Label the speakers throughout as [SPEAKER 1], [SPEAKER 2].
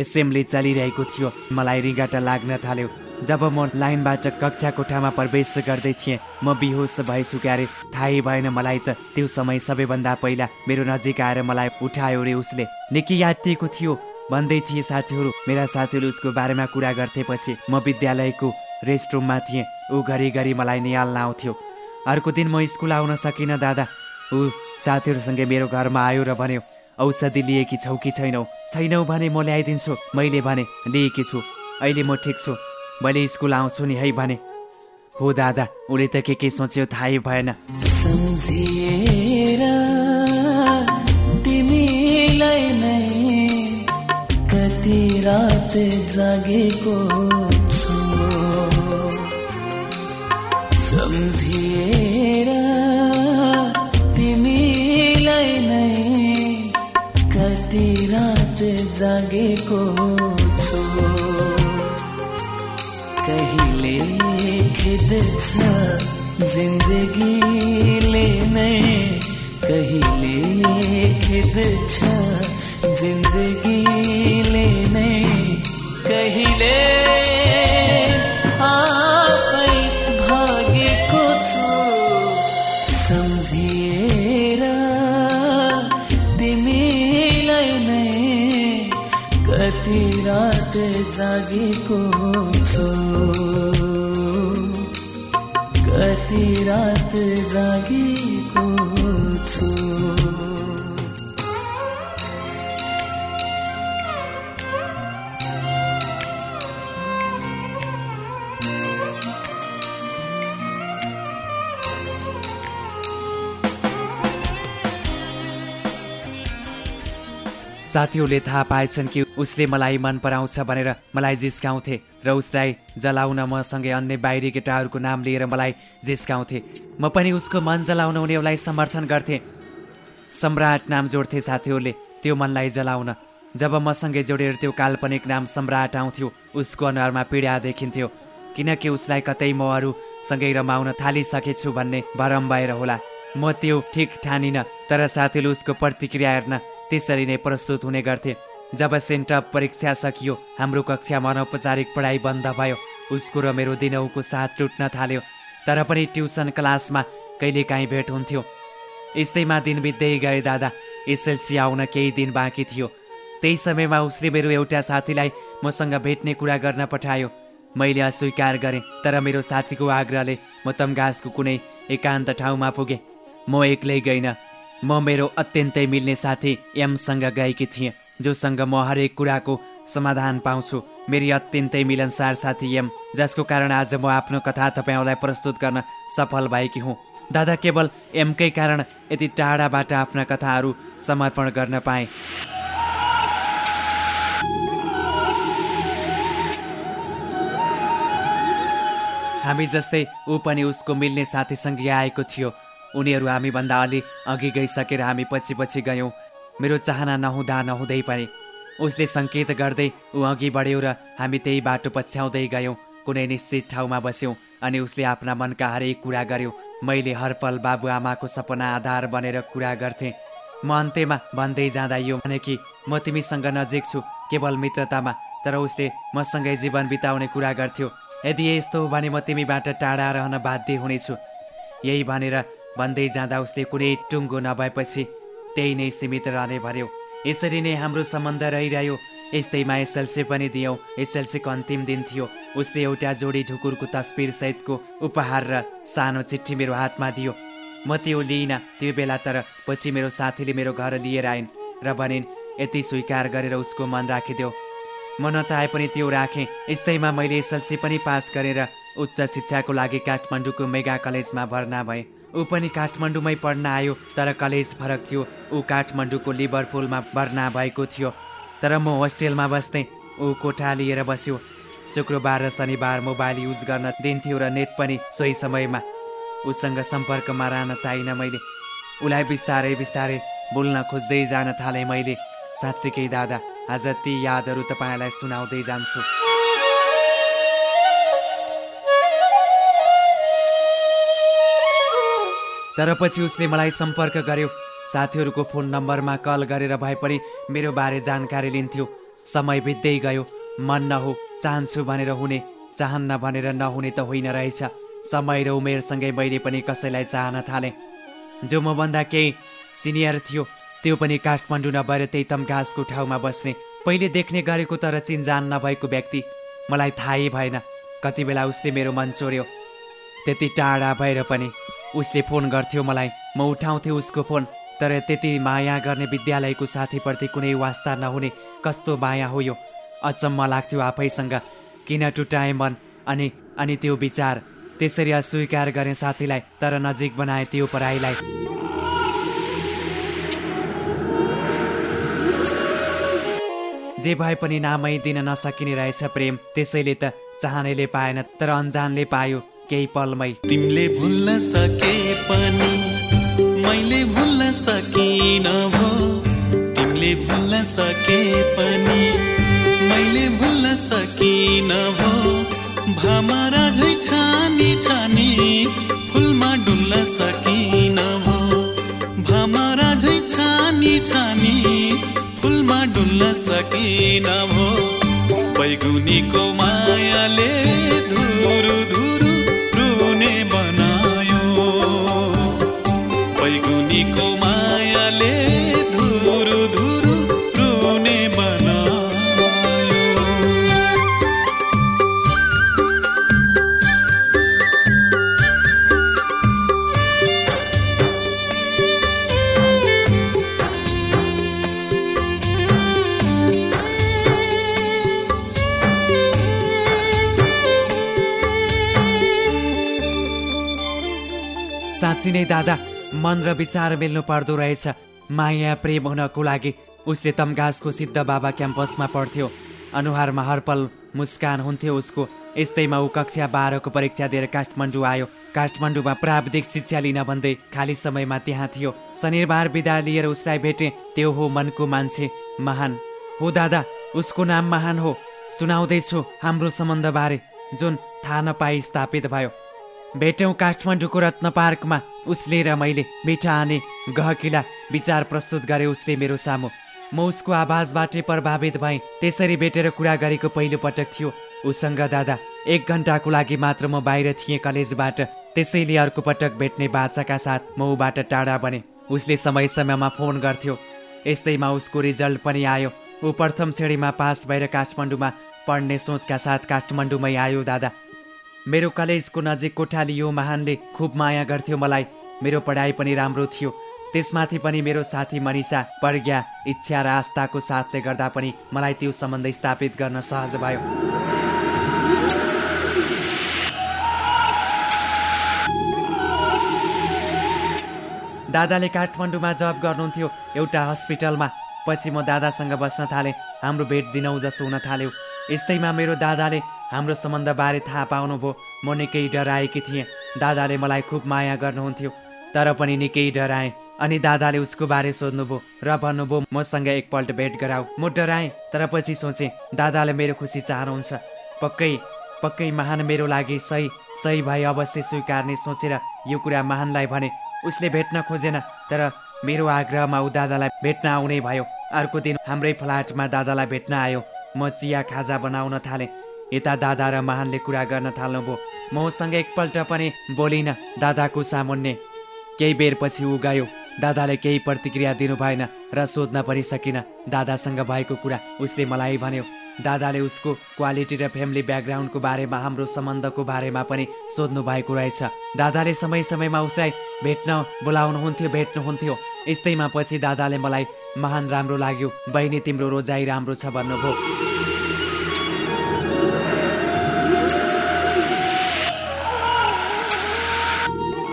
[SPEAKER 1] Assembly चलिरहेको थियो। मलाई रिगाटा लाग्न थाल्यो। जब म लाइनबाट कक्षा कोठामा प्रवेश गर्दै थिएँ म बिहोस क्यारे। थाहै भएन मलाई त त्यो समय सबैभन्दा पहिला मेरो नजिक आएर मलाई उठायो रे उसले। निकै यातिएको थियो भन्दै थिए साथीहरू। मेरा साथीहरू उसको बारेमा कुरा गर्थे पछि म विद्यालयको रेस्ट रुममा थिएँ। ऊ घरिघरि मलाई निहाल्न आउँथ्यो। अर्को दिन म स्कुल आउन सकिनँ दादा। ऊ साथीहरूसँगै मेरो घरमा आयो र भन्यो औषधि लिएकी छौ कि छैनौ? छैनौ भने म ल्याइदिन्छु। मैले भने लिएकी छु। अहिले म ठिक छु। मैले स्कुल आउँछु नि है? भने हो दादा उसले त के के सोच्यो थाहै भएन।
[SPEAKER 2] कति रात जागेको कति रात जागेको छु कहिले खिद्छ जिन्दगीले नै कहिले खिद्छ जिन्दगीले कति रात जागेको छु कति रात जागेको
[SPEAKER 1] साथीहरूले थाहा पाएछन् कि उसले मलाई मन पराउँछ भनेर मलाई जिस्काउँथे र उसलाई जलाउन मसँगै अन्य बाहिरी केटाहरूको नाम लिएर मलाई जिस्काउँथे। म पनि उसको मन जलाउन उनीहरूलाई समर्थन गर्थे। सम्राट नाम जोड्थे साथीहरूले त्यो मनलाई जलाउन। जब मसँगै जोडेर त्यो काल्पनिक नाम सम्राट आउँथ्यो उसको अनुहारमा पीडा देखिन्थ्यो। किनकि उसलाई कतै म अरूसँगै रमाउन थालिसकेछु भन्ने भरम भएर होला। म त्यो ठिक ठानिनँ तर साथीले उसको प्रतिक्रिया हेर्न त्यसरी नै प्रस्तुत हुने गर्थे। जब सेन्टअप परीक्षा सकियो हाम्रो कक्षामा अनौपचारिक पढाइ बन्द भयो। उसको र मेरो दिनौको साथ टुट्न थाल्यो। तर पनि ट्युसन क्लासमा कहिलेकाहीँ भेट हुन्थ्यो। यस्तैमा दिन बित्दै गए दादा। एसएलसी आउन केही दिन बाँकी थियो। त्यही समयमा उसले मेरो एउटा साथीलाई मसँग भेट्ने कुरा गर्न पठायो। मैले अस्वीकार गरेँ तर मेरो साथीको आग्रहले म तमगासको कुनै एकान्त ठाउँमा पुगेँ। म एक्लै गइनँ। म मेरो अत्यन्तै मिल्ने साथी एमसँग गएकी थिएँ जोसँग म हरेक कुराको समाधान पाउँछु। मेरी अत्यन्तै मिलनसार साथी एम जसको कारण आज म आफ्नो कथा तपाईँलाई प्रस्तुत गर्न सफल भएकी हुँ। दादा केवल एमकै कारण यति टाढाबाट आफ्ना कथाहरू समर्पण गर्न पाएँ। हामी जस्तै ऊ पनि उसको मिल्ने साथीसँगै आएको थियो। उनीहरू हामीभन्दा अलि अघि गइसकेर हामी पछि पछि गयौँ। मेरो चाहना नहुँदा नहुँदै पनि उसले सङ्केत गर्दै ऊ अघि बढ्यो र हामी त्यही बाटो पछ्याउँदै गयौँ। कुनै निश्चित ठाउँमा बस्यौँ अनि उसले आफ्ना मनका हरेक कुरा गर्यो। मैले हरपल बाबुआमाको सपना आधार बनेर कुरा गर्थेँ। म अन्त्यमा भन्दै जाँदा यो भने कि म तिमीसँग नजिक छु केवल मित्रतामा। तर उसले मसँगै जीवन बिताउने कुरा गर्थ्यो। यदि यस्तो हो भने म तिमीबाट टाढा रहन बाध्य हुनेछु। यही भनेर भन्दै जाँदा उसले कुनै टुङ्गो नभएपछि त्यही नै सीमित रहने भन्यो। यसरी नै हाम्रो सम्बन्ध रहिरह्यो। यस्तैमा एसएलसी पनि दियौँ। एसएलसीको अन्तिम दिन थियो। उसले एउटा जोडी ढुकुरको तस्बिर सहितको उपहार र सानो चिठी मेरो हातमा दियो। म त्यो लिइनँ। त्यो बेला तर पछि मेरो साथीले मेरो घर लिएर आइन् र भनिन् यति स्वीकार गरेर उसको मन राखिदेऊ। म नचाहे पनि त्यो राखेँ। यस्तैमा मैले एसएलसी पनि पास गरेर उच्च शिक्षाको लागि काठमाडौँको मेगा कलेजमा भर्ना भएँ। ऊ पनि काठमाडौँमै पढ्न आयो तर कलेज फरक थियो। ऊ काठमाडौँको लिभरपुलमा भर्ना भएको थियो तर म होस्टेलमा बस्थेँ। ऊ कोठा लिएर बस्यो। शुक्रबार र शनिबार मोबाइल युज गर्न दिन्थ्यो र नेट पनि सोही समयमा। उसँग सम्पर्कमा रहन चाहिनँ मैले। उसलाई बिस्तारै बिस्तारै बोल्न खोज्दै जान थालेँ मैले। साँच्चीकै दादा आज ती यादहरू तपाईँलाई सुनाउँदै जान्छु। तर पछि उसले मलाई सम्पर्क गर्यो। साथीहरूको फोन नम्बरमा कल गरेर भए पनि मेरो बारे जानकारी लिन्थ्यो। समय बित्दै गयो। मन नहो चाहन्छु भनेर हुने चाहन्न भनेर नहुने त होइन रहेछ। समय र उमेरसँगै मैले पनि कसैलाई चाहन थालेँ। जो मभन्दा केही सिनियर थियो त्यो पनि काठमाडौँ नभएर त्यही तमघासको ठाउँमा बस्ने। पहिले देख्ने गरेको तर चिन्जान नभएको व्यक्ति। मलाई थाहै भएन। कति बेला उसले मेरो मन चोर्यो त्यति टाढा भएर पनि। उसले फोन गर्थ्यो मलाई। म उठाउँथेँ उसको फोन। तर त्यति माया गर्ने विद्यालयको साथीप्रति कुनै वास्ता नहुने कस्तो माया हो यो? अचम्म लाग्थ्यो आफैसँग। किन टुटाए मन? अनि अनि त्यो विचार। त्यसरी अस्वीकार गरेँ साथीलाई तर नजिक बनाए त्यो पढाइलाई जे भए पनि नामै दिन नसकिने रहेछ प्रेम। त्यसैले त चाहनेले पाएन तर अन्जानले पायो। केही पलमै
[SPEAKER 3] तिमीले भुल्न सके पनि मैले भुल्न सकिन भो। तिमीले भुल्न सके पनि मैले भुल्न सकिन भो। भमरा झै छानी छानी फुलमा डुल्न सकिन भो। भमरा झै छानी छानी फुलमा डुल्न सकिन भो। बैगुनीको मायाले धुरु बैगुनीको मायाले धुरु धुरु रुने बनायो।
[SPEAKER 1] साँच्ची नै दादा मन र विचार मिल्नु पर्दो रहेछ। माया प्रेम हुनको लागि उसले तमघासको सिद्ध बाबा क्याम्पसमा पढ्थ्यो। अनुहारमा हरपल मुस्कान हुन्थ्यो उसको। यस्तैमा ऊ कक्षा बाह्रको परीक्षा दिएर काठमाडौँ आयो। काठमाडौँमा प्राविधिक शिक्षा लिन भन्दै खाली समयमा त्यहाँ थियो। शनिबार बिदा लिएर उसलाई भेटे त्यो हो मनको मान्छे महान। हो दादा उसको नाम महान हो। सुनाउँदैछु हाम्रो सम्बन्धबारे। जुन थाहा नपाई स्थापित भयो। भेट्यौँ काठमाडौँको रत्न पार्कमा। उसले र मैले मिठा आने गहकिला विचार प्रस्तुत गरे उसले मेरो सामु। म उसको आवाजबाटै प्रभावित भएँ। त्यसरी भेटेर कुरा गरेको पहिलो पटक थियो। उसँग दादा एक घन्टाको लागि मात्र म बाहिर थिएँ कलेजबाट। त्यसैले अर्को पटक भेट्ने बाचाका साथ म ऊबाट टाढा बने। उसले समय समयमा फोन गर्थ्यो। यस्तैमा उसको रिजल्ट पनि आयो। ऊ प्रथम श्रेणीमा पास भएर काठमाडौँमा पढ्ने सोचका साथ काठमाडौँमै आयो दादा। मेरो कलेजको नजिक कोठा लियो महानले खुब माया गर्थ्यो मलाई। मेरो पढाइ पनि राम्रो थियो। त्यसमाथि पनि मेरो साथी मनिषा प्रज्ञा इच्छा र आस्थाको साथले गर्दा पनि मलाई त्यो सम्बन्ध स्थापित गर्न सहज भयो। दादाले काठमाडौँमा जब गर्नुहुन्थ्यो एउटा हस्पिटलमा। पछि म दादासँग बस्न थालेँ हाम्रो भेट दिनौ जसो हुन थाल्यो। यस्तैमा मेरो दादाले हाम्रो सम्बन्धबारे थाहा पाउनुभयो। म निकै डराएकी थिएँ। दादाले मलाई खुब माया गर्नुहुन्थ्यो। तर पनि निकै डराएँ। अनि दादाले उसको बारे सोध्नुभयो र भन्नुभयो मसँग एकपल्ट भेट गराऊ। म डराएँ तर पछि सोचेँ दादाले मेरो खुसी चाहनुहुन्छ। पक्कै पक्कै महान मेरो लागि सही सही भए अवश्य स्वीकार्ने सोचेर यो कुरा महानलाई भने उसले भेट्न खोजेन तर मेरो आग्रहमा ऊ दादालाई भेट्न आउने भयो। अर्को दिन हाम्रै फ्ल्याटमा दादालाई भेट्न आयो। म चिया खाजा बनाउन थालेँ। यता दादा र महानले कुरा गर्न थाल्नुभयो। म उसँग एकपल्ट पनि बोलिनँ दादाको सामुन्ने केही बेरपछि ऊ गयो। दादाले केही प्रतिक्रिया दिनु भएन र सोध्न पनि सकिनँ। दादासँग भएको कुरा उसले मलाई भन्यो। दादाले उसको क्वालिटी र फ्यामिली ब्याकग्राउन्डको बारेमा हाम्रो सम्बन्धको बारेमा पनि सोध्नु भएको रहेछ। दादाले समय समयमा उसलाई भेट्न बोलाउनुहुन्थ्यो भेट्नुहुन्थ्यो। यस्तैमा पछि दादाले मलाई महान राम्रो लाग्यो। बहिनी तिम्रो रोजाइ राम्रो छ भन्नुभयो।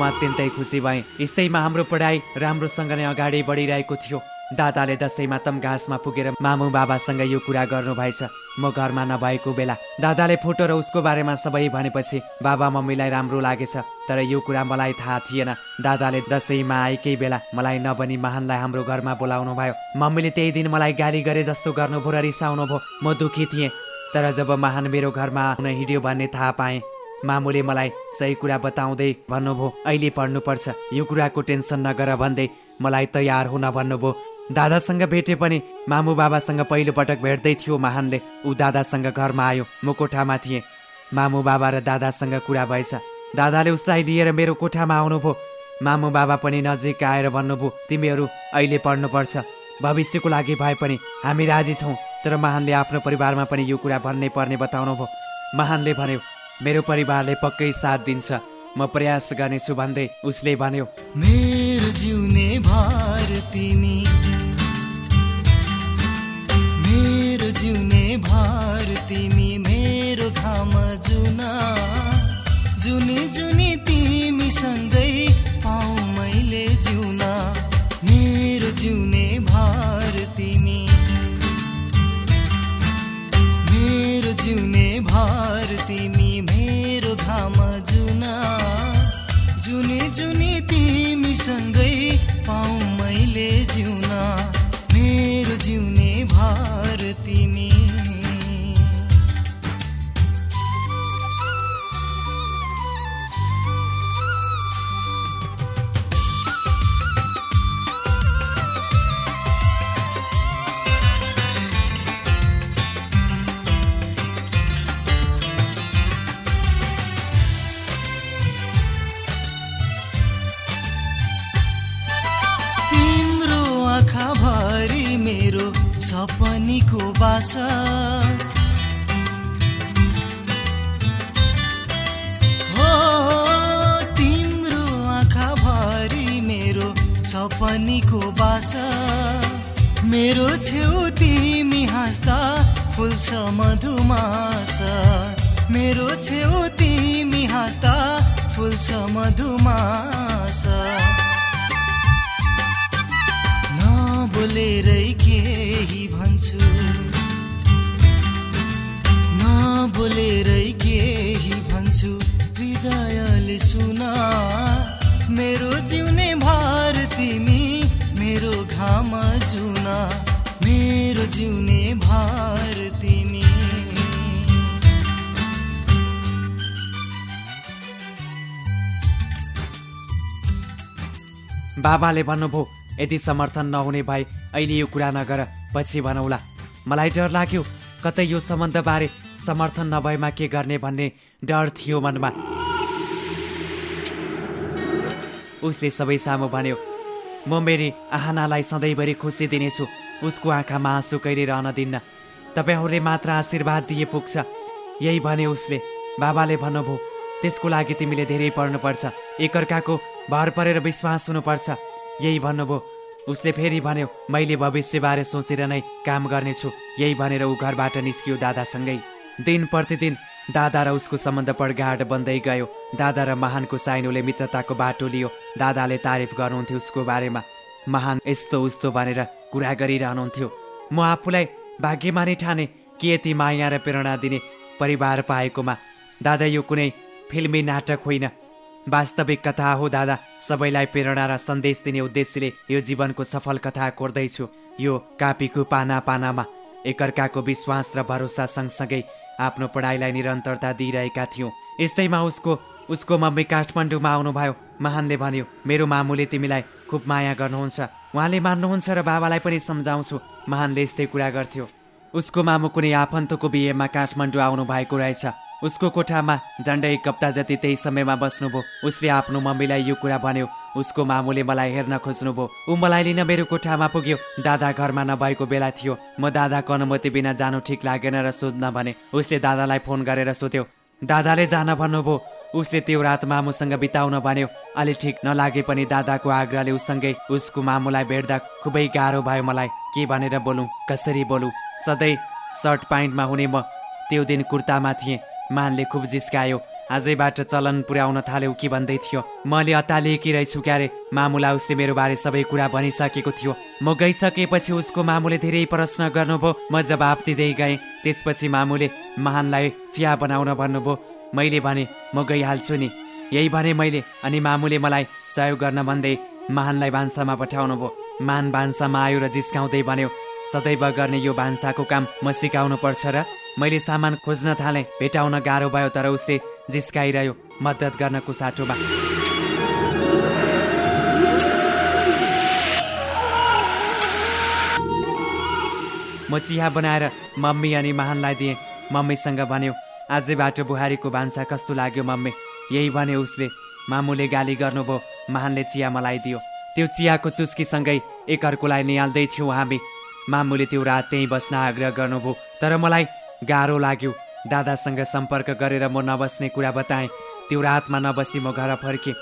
[SPEAKER 1] म अत्यन्तै खुसी भएँ। यस्तैमा हाम्रो पढाइ राम्रोसँग नै अगाडि बढिरहेको थियो। दादाले दसैँमा तम पुगेर मामु बाबासँग यो कुरा गर्नुभएछ म घरमा नभएको बेला दादाले फोटो र उसको बारेमा सबै भनेपछि बाबा मम्मीलाई राम्रो लागेछ। तर यो कुरा मलाई थाहा थिएन। दादाले दसैँमा आएकै बेला मलाई नबनी महानलाई हाम्रो घरमा बोलाउनु भयो। मम्मीले त्यही दिन मलाई गाली गरे जस्तो गर्नुभयो र रिसाउनु भयो म दुखी थिएँ। तर जब महान मेरो घरमा आउन हिँड्यो भन्ने थाहा पाएँ मामुले मलाई सही कुरा बताउँदै भन्नुभयो अहिले पढ्नुपर्छ। यो कुराको टेन्सन नगर भन्दै मलाई तयार हुन भन्नुभयो। दादासँग भेटे पनि मामु बाबासँग पहिलोपटक भेट्दै थियो महानले। ऊ दादासँग घरमा आयो। म कोठामा थिएँ। मामु बाबा र दादासँग कुरा भएछ। दादाले उसलाई लिएर मेरो कोठामा आउनुभयो। मामु बाबा पनि नजिक आएर भन्नुभयो तिमीहरू अहिले पढ्नुपर्छ। भविष्यको लागि भए पनि हामी राजी छौँ। तर महानले आफ्नो परिवारमा पनि यो कुरा भन्नै पर्ने बताउनु भयो महानले भन्यो मेरो परिवारले पक्कै साथ दिन्छ। म प्रयास गर्नेछु भन्दै उसले भन्यो।
[SPEAKER 4] मेरो जिउने भार तिमी। मेरो जिउने भार तिमी मेरो घाम जुना। जुनी जुनी तिमीसँगै पाऊ सपनीको बासा। मेरो छेउ तिमी हाँस्दा फुल्छ मधुमास। मेरो छेउ तिमी हाँस्दा फुल्छ मधुमास। नबोलेरै केही भन्छु। जिउने भार
[SPEAKER 1] बाबाले भन्नुभयो यदि समर्थन नहुने भए अहिले यो कुरा नगर पछि भनौला। मलाई डर लाग्यो कतै यो सम्बन्धबारे समर्थन नभएमा के गर्ने भन्ने डर थियो मनमा। उसले सबै सामु भन्यो म मेरी आहानालाई सधैँभरि खुसी दिनेछु। उसको आँखामा आँसु कहिले रहन दिन्न। तपाईँहरूले मात्र आशीर्वाद दिए पुग्छ। यही भने उसले बाबाले भन्नुभयो त्यसको लागि तिमीले धेरै पढ्नुपर्छ। एकअर्काको भर परेर विश्वास हुनुपर्छ। यही भन्नुभयो। उसले फेरि भन्यो मैले भविष्यबारे सोचेर नै काम गर्नेछु। यही भनेर ऊ घरबाट निस्कियो दादासँगै। दिन प्रतिदिन दादा र उसको सम्बन्ध पडगाड बन्दै गयो। दादा र महानको साइनोले मित्रताको बाटो लियो। दादाले तारिफ गर्नुहुन्थ्यो उसको बारेमा। महान यस्तो उस्तो भनेर कुरा गरिरहनुहुन्थ्यो। म आफूलाई भाग्यमानी ठाने कि यति माया र प्रेरणा दिने परिवार पाएकोमा दादा यो कुनै फिल्मी नाटक होइन। वास्तविक कथा हो दादा सबैलाई प्रेरणा र सन्देश दिने उद्देश्यले यो जीवनको सफल कथा कोर्दैछु। यो कापीको पाना पानामा एकअर्काको विश्वास र भरोसा सँगसँगै आफ्नो पढाइलाई निरन्तरता दिइरहेका थियौँ। यस्तैमा उसको उसको मम्मी काठमाडौँमा आउनुभयो। महानले भन्यो मेरो मामुले तिमीलाई खुब माया गर्नुहुन्छ। उहाँले मान्नुहुन्छ र बाबालाई पनि सम्झाउँछु। महानले यस्तै कुरा गर्थ्यो। उसको मामु कुनै आफन्तको बिहेमा काठमाडौँ आउनु भएको रहेछ। उसको कोठामा झन्डै एक हप्ता जति त्यही समयमा बस्नुभयो। उसले आफ्नो मम्मीलाई यो कुरा भन्यो। उसको मामुले मलाई हेर्न खोज्नुभयो ऊ मलाई लिन मेरो कोठामा पुग्यो। दादा घरमा नभएको बेला थियो। म दादाको अनुमति बिना जानु ठिक लागेन र सोध्न भने। उसले दादालाई फोन गरेर सोध्यो दादाले जान भन्नुभयो उसले त्यो रात मामुसँग बिताउन भन्यो अलि ठिक नलागे पनि दादाको आग्रहले उसँगै उसको मामुलाई भेट्दा खुबै गाह्रो भयो मलाई। के भनेर बोलौँ कसरी बोलौँ? सधैँ सर्ट प्यान्टमा हुने म त्यो दिन कुर्तामा थिएँ। मानले खुब जिस्कायो। आजैबाट चलन पुर्याउन थाल्यो के भन्दै थियो। मैले अतालिएकी रहेछु क्यारे। मामुलाई उसले मेरो बारे सबै कुरा भनिसकेको थियो। म गइसकेपछि उसको मामुले धेरै प्रश्न गर्नुभयो। म जवाब दिँदै गएँ। त्यसपछि मामुले महानलाई चिया बनाउन भन्नुभयो। मैले भने म गइहाल्छु नि। यही भने मैले अनि मामुले मलाई सहयोग गर्न भन्दै महानलाई भान्सामा पठाउनु भयो। मान भान्सामा आयो र जिस्काउँदै भन्यो सदैव गर्ने यो भान्साको काम म सिकाउनु पर्छ र मैले सामान खोज्न थालेँ भेटाउन गाह्रो भयो तर उसले जिस्काइरह्यो मद्दत गर्नको साटोमा म चिया बनाएर मम्मी अनि महानलाई दिएँ। मम्मीसँग भन्यो आजैबाट बुहारीको भान्सा कस्तो लाग्यो मम्मी? यही भने उसले मामुले गाली गर्नुभयो महानले चिया मलाई दियो। त्यो चियाको चुस्कीसँगै एकअर्कोलाई निहाल्दै थियौँ हामी। मामुले त्यो रात त्यहीँ बस्न आग्रह गर्नुभयो तर मलाई गाह्रो लाग्यो। दादासँग सम्पर्क गरेर म नबस्ने कुरा बताएँ। त्यो रातमा नबसी म घर फर्केँ।